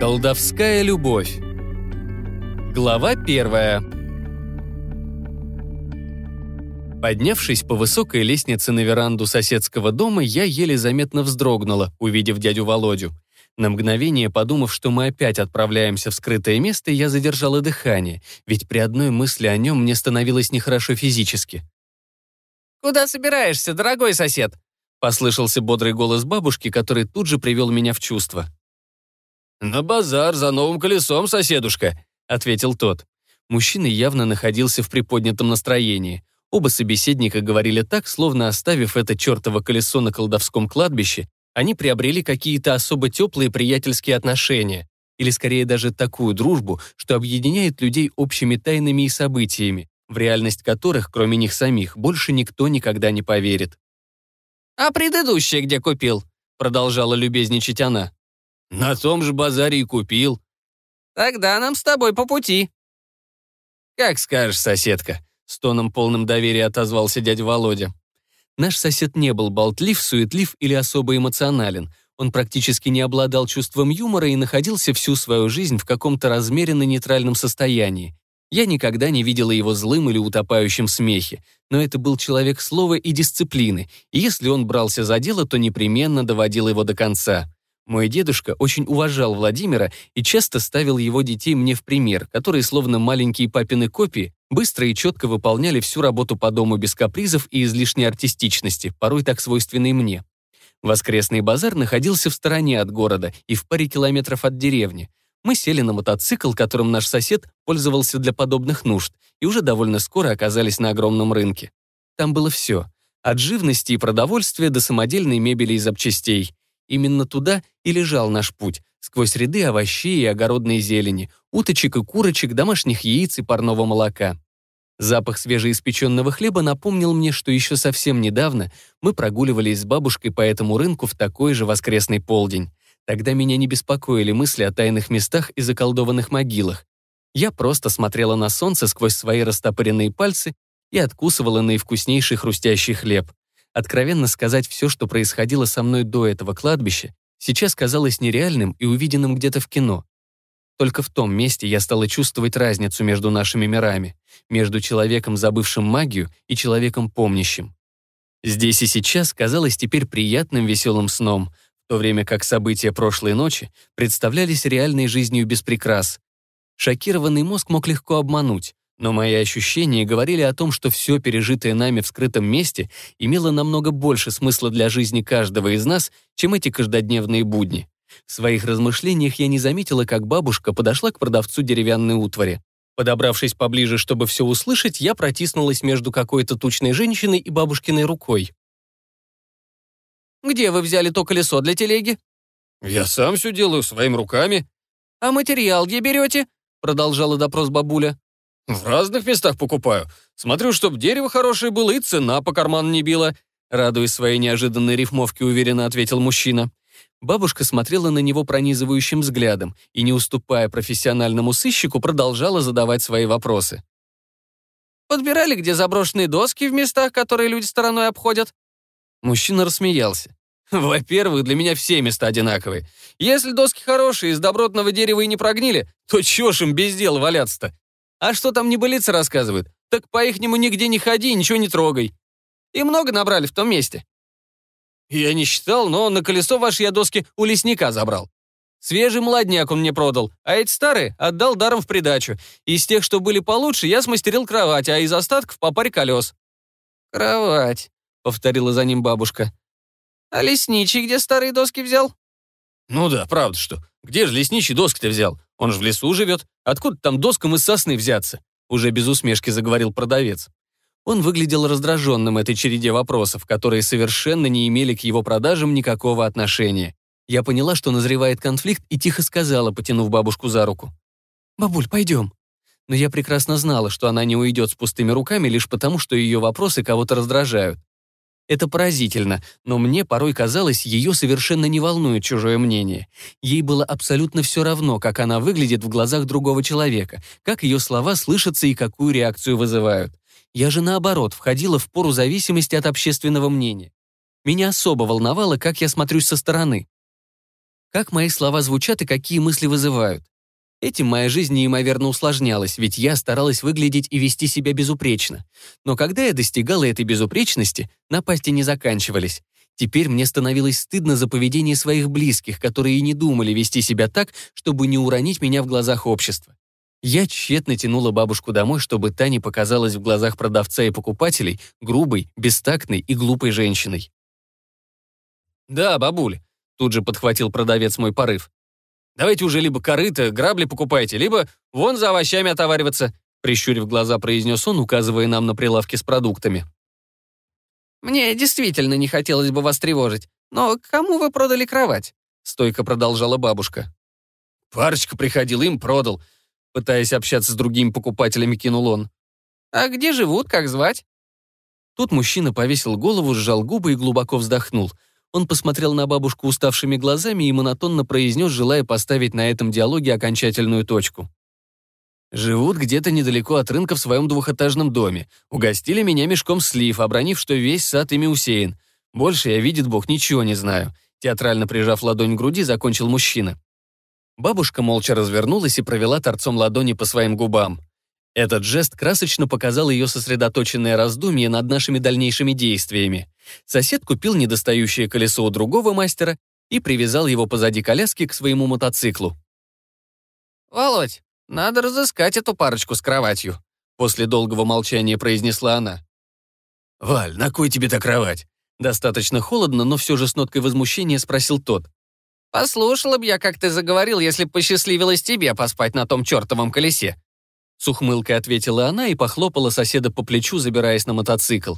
Колдовская любовь. Глава первая. Поднявшись по высокой лестнице на веранду соседского дома, я еле заметно вздрогнула, увидев дядю Володю. На мгновение, подумав, что мы опять отправляемся в скрытое место, я задержала дыхание, ведь при одной мысли о нем мне становилось нехорошо физически. «Куда собираешься, дорогой сосед?» Послышался бодрый голос бабушки, который тут же привел меня в чувство. «На базар за новым колесом, соседушка», — ответил тот. Мужчина явно находился в приподнятом настроении. Оба собеседника говорили так, словно оставив это чертово колесо на колдовском кладбище, они приобрели какие-то особо теплые приятельские отношения, или скорее даже такую дружбу, что объединяет людей общими тайнами и событиями, в реальность которых, кроме них самих, больше никто никогда не поверит. «А предыдущее где купил?» — продолжала любезничать она. На том же базаре и купил. Тогда нам с тобой по пути. Как скажешь, соседка, с тоном полным доверия отозвался дядя Володя. Наш сосед не был болтлив, суетлив или особо эмоционален. Он практически не обладал чувством юмора и находился всю свою жизнь в каком-то размеренно-нейтральном состоянии. Я никогда не видела его злым или утопающим в смехе, но это был человек слова и дисциплины, и если он брался за дело, то непременно доводил его до конца. Мой дедушка очень уважал Владимира и часто ставил его детей мне в пример, которые, словно маленькие папины копии, быстро и четко выполняли всю работу по дому без капризов и излишней артистичности, порой так свойственной мне. Воскресный базар находился в стороне от города и в паре километров от деревни. Мы сели на мотоцикл, которым наш сосед пользовался для подобных нужд, и уже довольно скоро оказались на огромном рынке. Там было все. От живности и продовольствия до самодельной мебели и запчастей. Именно туда и лежал наш путь, сквозь ряды овощей и огородной зелени, уточек и курочек, домашних яиц и парного молока. Запах свежеиспеченного хлеба напомнил мне, что еще совсем недавно мы прогуливались с бабушкой по этому рынку в такой же воскресный полдень. Тогда меня не беспокоили мысли о тайных местах и заколдованных могилах. Я просто смотрела на солнце сквозь свои растопыренные пальцы и откусывала наивкуснейший хрустящий хлеб. Откровенно сказать, все, что происходило со мной до этого кладбища, сейчас казалось нереальным и увиденным где-то в кино. Только в том месте я стала чувствовать разницу между нашими мирами, между человеком, забывшим магию, и человеком, помнящим. Здесь и сейчас казалось теперь приятным веселым сном, в то время как события прошлой ночи представлялись реальной жизнью без прикрас. Шокированный мозг мог легко обмануть, но мои ощущения говорили о том, что все пережитое нами в скрытом месте имело намного больше смысла для жизни каждого из нас, чем эти каждодневные будни. В своих размышлениях я не заметила, как бабушка подошла к продавцу деревянной утвари. Подобравшись поближе, чтобы все услышать, я протиснулась между какой-то тучной женщиной и бабушкиной рукой. «Где вы взяли то колесо для телеги?» «Я сам все делаю своими руками». «А материал где берете?» Продолжала допрос бабуля. В разных местах покупаю. Смотрю, чтоб дерево хорошее было и цена по карману не била. Радуясь своей неожиданной рифмовке, уверенно ответил мужчина. Бабушка смотрела на него пронизывающим взглядом и, не уступая профессиональному сыщику, продолжала задавать свои вопросы. «Подбирали, где заброшенные доски в местах, которые люди стороной обходят?» Мужчина рассмеялся. «Во-первых, для меня все места одинаковые. Если доски хорошие, из добротного дерева и не прогнили, то чё ж им без дела валяться-то? А что там небылицы рассказывают? Так по-ихнему нигде не ходи ничего не трогай. И много набрали в том месте. Я не считал, но на колесо ваши я доски у лесника забрал. Свежий молодняк он мне продал, а эти старые отдал даром в придачу. Из тех, что были получше, я смастерил кровать, а из остатков по паре колес. «Кровать», — повторила за ним бабушка. «А лесничий где старые доски взял?» «Ну да, правда что. Где же лесничий доски-то взял? Он же в лесу живет. Откуда там доскам из сосны взяться?» Уже без усмешки заговорил продавец. Он выглядел раздраженным этой череде вопросов, которые совершенно не имели к его продажам никакого отношения. Я поняла, что назревает конфликт, и тихо сказала, потянув бабушку за руку. «Бабуль, пойдем». Но я прекрасно знала, что она не уйдет с пустыми руками лишь потому, что ее вопросы кого-то раздражают. Это поразительно, но мне порой казалось, ее совершенно не волнует чужое мнение. Ей было абсолютно все равно, как она выглядит в глазах другого человека, как ее слова слышатся и какую реакцию вызывают. Я же, наоборот, входила в пору зависимости от общественного мнения. Меня особо волновало, как я смотрюсь со стороны. Как мои слова звучат и какие мысли вызывают. Этим моя жизнь неимоверно усложнялась, ведь я старалась выглядеть и вести себя безупречно. Но когда я достигала этой безупречности, напасти не заканчивались. Теперь мне становилось стыдно за поведение своих близких, которые и не думали вести себя так, чтобы не уронить меня в глазах общества. Я тщетно тянула бабушку домой, чтобы та не показалась в глазах продавца и покупателей грубой, бестактной и глупой женщиной. «Да, бабуль», — тут же подхватил продавец мой порыв. Давайте уже либо корыто, грабли покупайте, либо вон за овощами отовариваться», прищурив глаза, произнес он, указывая нам на прилавки с продуктами. «Мне действительно не хотелось бы вас тревожить, но кому вы продали кровать?» стойко продолжала бабушка. «Парочка приходил, им продал», пытаясь общаться с другими покупателями, кинул он. «А где живут, как звать?» Тут мужчина повесил голову, сжал губы и глубоко вздохнул — он посмотрел на бабушку уставшими глазами и монотонно произнес, желая поставить на этом диалоге окончательную точку. «Живут где-то недалеко от рынка в своем двухэтажном доме. Угостили меня мешком слив, обронив, что весь сад ими усеян. Больше я, видит Бог, ничего не знаю». Театрально прижав ладонь к груди, закончил мужчина. Бабушка молча развернулась и провела торцом ладони по своим губам. Этот жест красочно показал ее сосредоточенное раздумье над нашими дальнейшими действиями. Сосед купил недостающее колесо у другого мастера и привязал его позади коляски к своему мотоциклу. «Володь, надо разыскать эту парочку с кроватью», после долгого молчания произнесла она. «Валь, на кой тебе та кровать?» Достаточно холодно, но все же с ноткой возмущения спросил тот. «Послушала б я, как ты заговорил, если б посчастливилось тебе поспать на том чертовом колесе. С ухмылкой ответила она и похлопала соседа по плечу, забираясь на мотоцикл.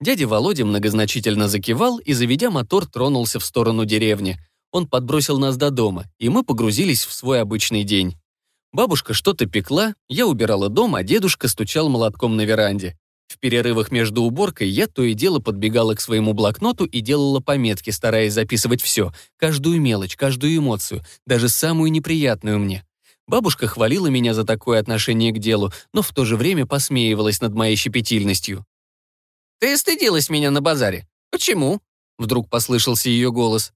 Дядя Володя многозначительно закивал и, заведя мотор, тронулся в сторону деревни. Он подбросил нас до дома, и мы погрузились в свой обычный день. Бабушка что-то пекла, я убирала дом, а дедушка стучал молотком на веранде. В перерывах между уборкой я то и дело подбегала к своему блокноту и делала пометки, стараясь записывать все, каждую мелочь, каждую эмоцию, даже самую неприятную мне. Бабушка хвалила меня за такое отношение к делу, но в то же время посмеивалась над моей щепетильностью. «Ты стыдилась меня на базаре. Почему?» Вдруг послышался ее голос.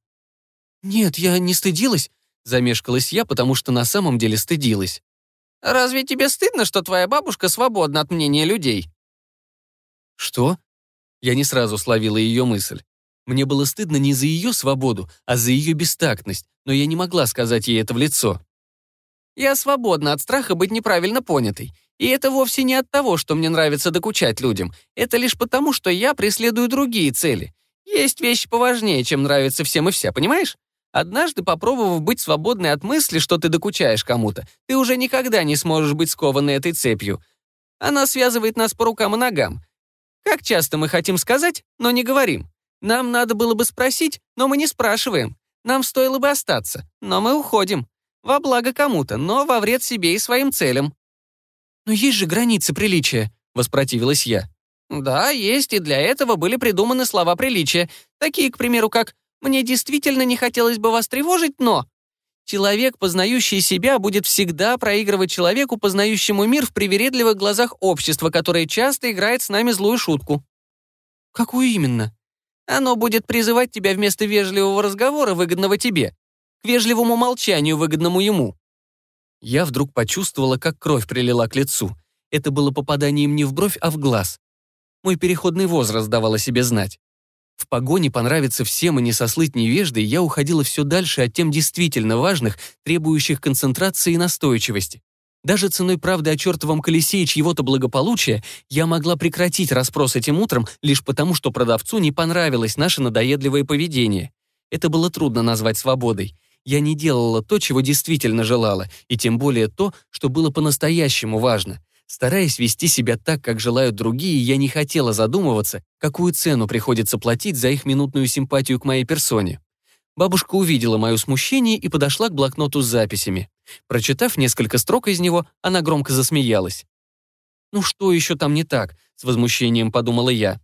«Нет, я не стыдилась», — замешкалась я, потому что на самом деле стыдилась. «Разве тебе стыдно, что твоя бабушка свободна от мнения людей?» «Что?» Я не сразу словила ее мысль. Мне было стыдно не за ее свободу, а за ее бестактность, но я не могла сказать ей это в лицо. Я свободна от страха быть неправильно понятой. И это вовсе не от того, что мне нравится докучать людям. Это лишь потому, что я преследую другие цели. Есть вещи поважнее, чем нравится всем и вся, понимаешь? Однажды, попробовав быть свободной от мысли, что ты докучаешь кому-то, ты уже никогда не сможешь быть скованной этой цепью. Она связывает нас по рукам и ногам. Как часто мы хотим сказать, но не говорим. Нам надо было бы спросить, но мы не спрашиваем. Нам стоило бы остаться, но мы уходим. Во благо кому-то, но во вред себе и своим целям. «Но есть же границы приличия», — воспротивилась я. «Да, есть, и для этого были придуманы слова приличия, такие, к примеру, как «мне действительно не хотелось бы вас тревожить, но...» Человек, познающий себя, будет всегда проигрывать человеку, познающему мир в привередливых глазах общества, которое часто играет с нами злую шутку. Какую именно? Оно будет призывать тебя вместо вежливого разговора, выгодного тебе, к вежливому молчанию, выгодному ему. Я вдруг почувствовала, как кровь прилила к лицу. Это было попаданием не в бровь, а в глаз. Мой переходный возраст давал о себе знать. В погоне понравиться всем и не сослыть невеждой, я уходила все дальше от тем действительно важных, требующих концентрации и настойчивости. Даже ценой правды о чертовом колесе и чьего-то благополучия я могла прекратить расспрос этим утром лишь потому, что продавцу не понравилось наше надоедливое поведение. Это было трудно назвать свободой. Я не делала то, чего действительно желала, и тем более то, что было по-настоящему важно. Стараясь вести себя так, как желают другие, я не хотела задумываться, какую цену приходится платить за их минутную симпатию к моей персоне. Бабушка увидела мое смущение и подошла к блокноту с записями. Прочитав несколько строк из него, она громко засмеялась. «Ну что еще там не так?» — с возмущением подумала я.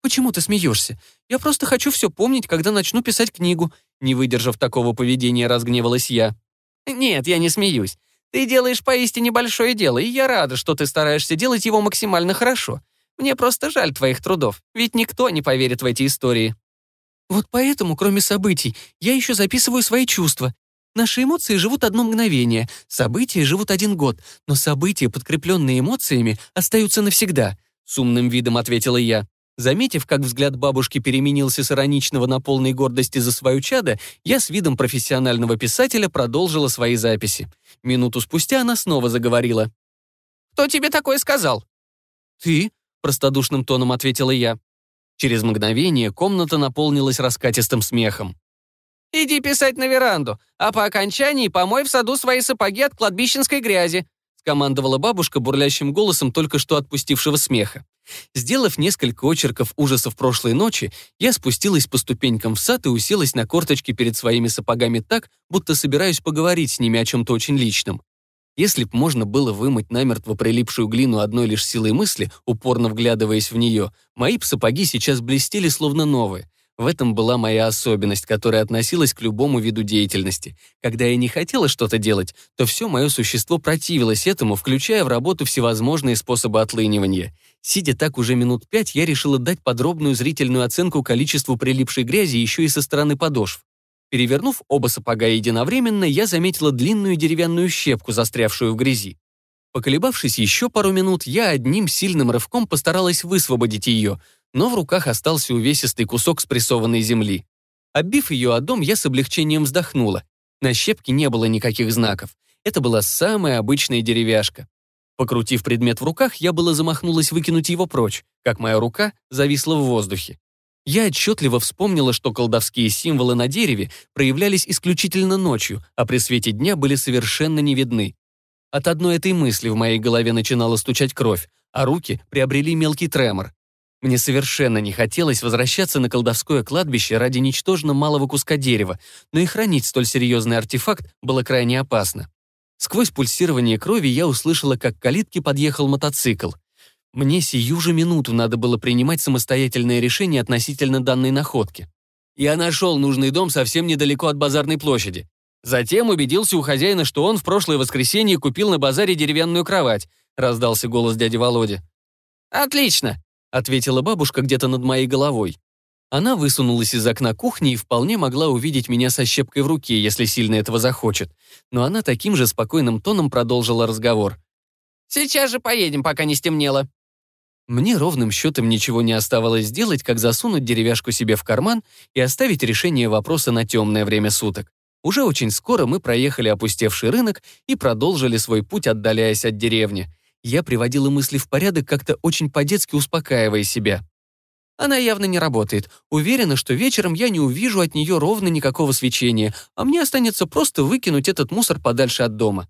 «Почему ты смеешься? Я просто хочу все помнить, когда начну писать книгу». Не выдержав такого поведения, разгневалась я. «Нет, я не смеюсь. Ты делаешь поистине большое дело, и я рада, что ты стараешься делать его максимально хорошо. Мне просто жаль твоих трудов, ведь никто не поверит в эти истории». Вот поэтому, кроме событий, я еще записываю свои чувства. Наши эмоции живут одно мгновение, события живут один год, но события, подкрепленные эмоциями, остаются навсегда», — с умным видом ответила я. Заметив, как взгляд бабушки переменился с ироничного на полной гордости за свою чадо, я с видом профессионального писателя продолжила свои записи. Минуту спустя она снова заговорила. «Кто тебе такое сказал?» «Ты», — простодушным тоном ответила я. Через мгновение комната наполнилась раскатистым смехом. «Иди писать на веранду, а по окончании помой в саду свои сапоги от кладбищенской грязи», скомандовала бабушка бурлящим голосом только что отпустившего смеха. Сделав несколько очерков ужасов прошлой ночи, я спустилась по ступенькам в сад и уселась на корточки перед своими сапогами так, будто собираюсь поговорить с ними о чем-то очень личном. Если б можно было вымыть намертво прилипшую глину одной лишь силой мысли, упорно вглядываясь в нее, мои сапоги сейчас блестели словно новые. В этом была моя особенность, которая относилась к любому виду деятельности. Когда я не хотела что-то делать, то все мое существо противилось этому, включая в работу всевозможные способы отлынивания. Сидя так уже минут пять, я решила дать подробную зрительную оценку количеству прилипшей грязи еще и со стороны подошв. Перевернув оба сапога единовременно, я заметила длинную деревянную щепку, застрявшую в грязи. Поколебавшись еще пару минут, я одним сильным рывком постаралась высвободить ее, но в руках остался увесистый кусок спрессованной земли. Оббив ее о дом, я с облегчением вздохнула. На щепке не было никаких знаков. Это была самая обычная деревяшка. Покрутив предмет в руках, я было замахнулась выкинуть его прочь, как моя рука зависла в воздухе. Я отчетливо вспомнила, что колдовские символы на дереве проявлялись исключительно ночью, а при свете дня были совершенно не видны. От одной этой мысли в моей голове начинала стучать кровь, а руки приобрели мелкий тремор. Мне совершенно не хотелось возвращаться на колдовское кладбище ради ничтожно малого куска дерева, но и хранить столь серьезный артефакт было крайне опасно. Сквозь пульсирование крови я услышала, как к калитке подъехал мотоцикл. Мне сию же минуту надо было принимать самостоятельное решение относительно данной находки. Я нашел нужный дом совсем недалеко от базарной площади. Затем убедился у хозяина, что он в прошлое воскресенье купил на базаре деревянную кровать, раздался голос дяди Володи. «Отлично», — ответила бабушка где-то над моей головой. Она высунулась из окна кухни и вполне могла увидеть меня со щепкой в руке, если сильно этого захочет. Но она таким же спокойным тоном продолжила разговор. «Сейчас же поедем, пока не стемнело». Мне ровным счетом ничего не оставалось сделать, как засунуть деревяшку себе в карман и оставить решение вопроса на темное время суток. Уже очень скоро мы проехали опустевший рынок и продолжили свой путь, отдаляясь от деревни. Я приводила мысли в порядок, как-то очень по-детски успокаивая себя. Она явно не работает. Уверена, что вечером я не увижу от нее ровно никакого свечения, а мне останется просто выкинуть этот мусор подальше от дома.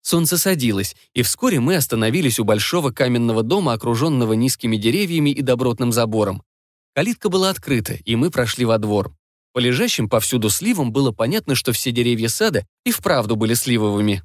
Солнце садилось, и вскоре мы остановились у большого каменного дома, окруженного низкими деревьями и добротным забором. Калитка была открыта, и мы прошли во двор. По лежащим повсюду сливам было понятно, что все деревья сада и вправду были сливовыми.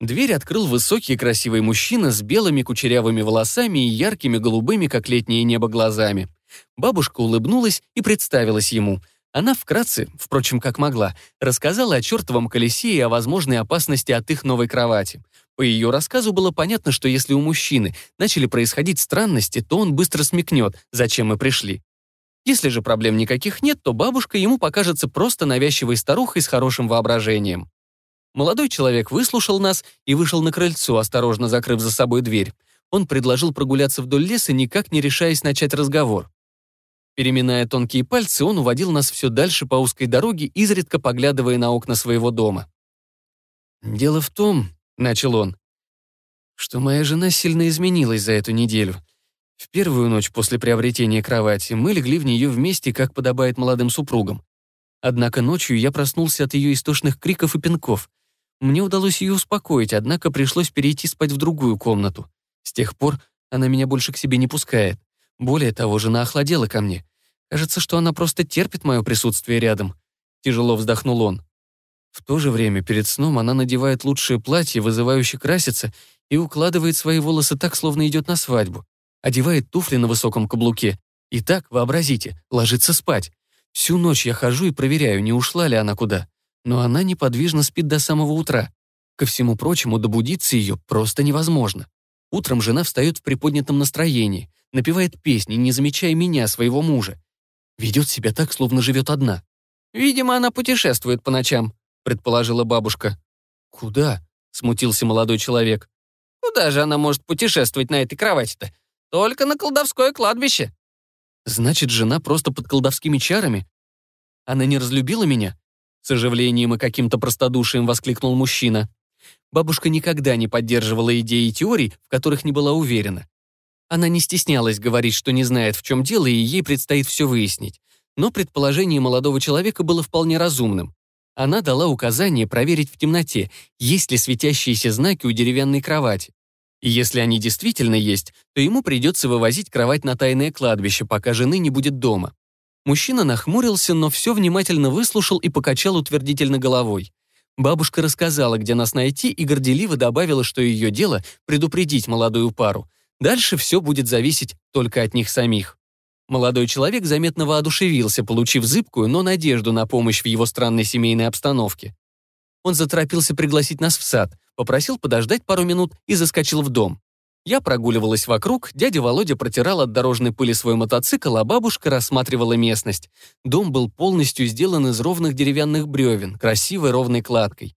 Дверь открыл высокий красивый мужчина с белыми кучерявыми волосами и яркими голубыми, как летнее небо, глазами. Бабушка улыбнулась и представилась ему — она вкратце, впрочем, как могла, рассказала о чертовом колесе и о возможной опасности от их новой кровати. По ее рассказу было понятно, что если у мужчины начали происходить странности, то он быстро смекнет, зачем мы пришли. Если же проблем никаких нет, то бабушка ему покажется просто навязчивой старухой с хорошим воображением. Молодой человек выслушал нас и вышел на крыльцо, осторожно закрыв за собой дверь. Он предложил прогуляться вдоль леса, никак не решаясь начать разговор. Переминая тонкие пальцы, он уводил нас все дальше по узкой дороге, изредка поглядывая на окна своего дома. «Дело в том», — начал он, «что моя жена сильно изменилась за эту неделю. В первую ночь после приобретения кровати мы легли в нее вместе, как подобает молодым супругам. Однако ночью я проснулся от ее истошных криков и пинков. Мне удалось ее успокоить, однако пришлось перейти спать в другую комнату. С тех пор она меня больше к себе не пускает. Более того, жена охладела ко мне. Кажется, что она просто терпит мое присутствие рядом. Тяжело вздохнул он. В то же время перед сном она надевает лучшее платье, вызывающе красится, и укладывает свои волосы так, словно идет на свадьбу. Одевает туфли на высоком каблуке. И так, вообразите, ложится спать. Всю ночь я хожу и проверяю, не ушла ли она куда. Но она неподвижно спит до самого утра. Ко всему прочему, добудиться ее просто невозможно. Утром жена встает в приподнятом настроении, напевает песни, не замечая меня, своего мужа. Ведет себя так, словно живет одна. «Видимо, она путешествует по ночам», — предположила бабушка. «Куда?» — смутился молодой человек. «Куда же она может путешествовать на этой кровати-то? Только на колдовское кладбище». «Значит, жена просто под колдовскими чарами? Она не разлюбила меня?» С оживлением и каким-то простодушием воскликнул мужчина. Бабушка никогда не поддерживала идеи и теорий, в которых не была уверена. Она не стеснялась говорить, что не знает, в чем дело, и ей предстоит все выяснить. Но предположение молодого человека было вполне разумным. Она дала указание проверить в темноте, есть ли светящиеся знаки у деревянной кровати. И если они действительно есть, то ему придется вывозить кровать на тайное кладбище, пока жены не будет дома. Мужчина нахмурился, но все внимательно выслушал и покачал утвердительно головой. Бабушка рассказала, где нас найти, и горделиво добавила, что ее дело — предупредить молодую пару. Дальше все будет зависеть только от них самих. Молодой человек заметно воодушевился, получив зыбкую, но надежду на помощь в его странной семейной обстановке. Он заторопился пригласить нас в сад, попросил подождать пару минут и заскочил в дом. Я прогуливалась вокруг, дядя Володя протирал от дорожной пыли свой мотоцикл, а бабушка рассматривала местность. Дом был полностью сделан из ровных деревянных бревен, красивой ровной кладкой.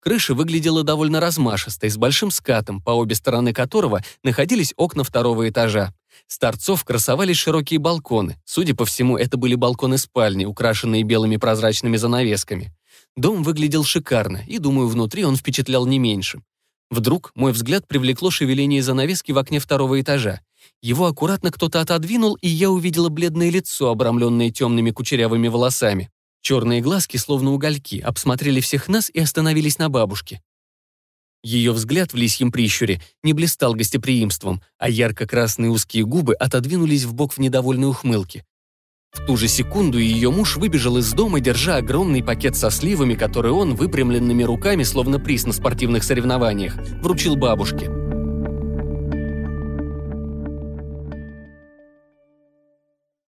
Крыша выглядела довольно размашистой, с большим скатом, по обе стороны которого находились окна второго этажа. С торцов красовались широкие балконы. Судя по всему, это были балконы спальни, украшенные белыми прозрачными занавесками. Дом выглядел шикарно, и, думаю, внутри он впечатлял не меньше. Вдруг мой взгляд привлекло шевеление занавески в окне второго этажа. Его аккуратно кто-то отодвинул, и я увидела бледное лицо, обрамленное темными кучерявыми волосами. Черные глазки, словно угольки, обсмотрели всех нас и остановились на бабушке. Ее взгляд в лисьем прищуре не блистал гостеприимством, а ярко-красные узкие губы отодвинулись в бок в недовольной ухмылке. В ту же секунду ее муж выбежал из дома, держа огромный пакет со сливами, который он выпрямленными руками, словно приз на спортивных соревнованиях, вручил бабушке.